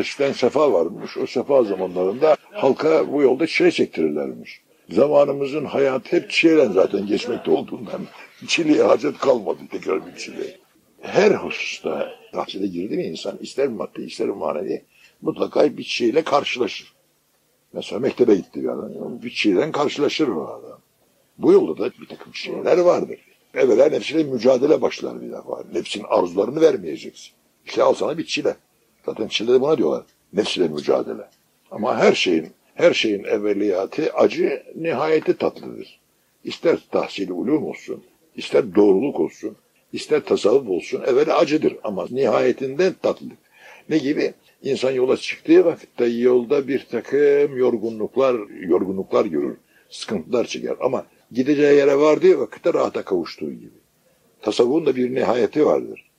eskiden sefa varmış. O sefa zamanlarında halka bu yolda çile çektirirlermiş. Zamanımızın hayatı hep çileyle zaten geçmekte olduğundan çileye hacet kalmadı tekrar bir çile. Her hususta tahsile girdi mi insan ister maddi ister manevi mutlaka bir şeyle karşılaşır. Mesela mektebe gitti bir adam. Bir şeyden karşılaşır o adam. Bu yolda da bir takım şeyler vardır. Evvela nefsiyle mücadele başlar bir defa. Nefsin arzularını vermeyeceksin. İşte al sana bir çile. Zaten çile de buna diyorlar. Nefsiyle mücadele. Ama her şeyin her şeyin evveliyatı acı, nihayeti tatlıdır. İster tahsil ulum olsun, ister doğruluk olsun, ister tasavvuf olsun, evveli acıdır ama nihayetinde tatlıdır. Ne gibi? İnsan yola çıktığı vakitte yolda bir takım yorgunluklar, yorgunluklar görür, sıkıntılar çeker ama gideceği yere vardığı vakitte rahata kavuştuğu gibi. Tasavvufun da bir nihayeti vardır.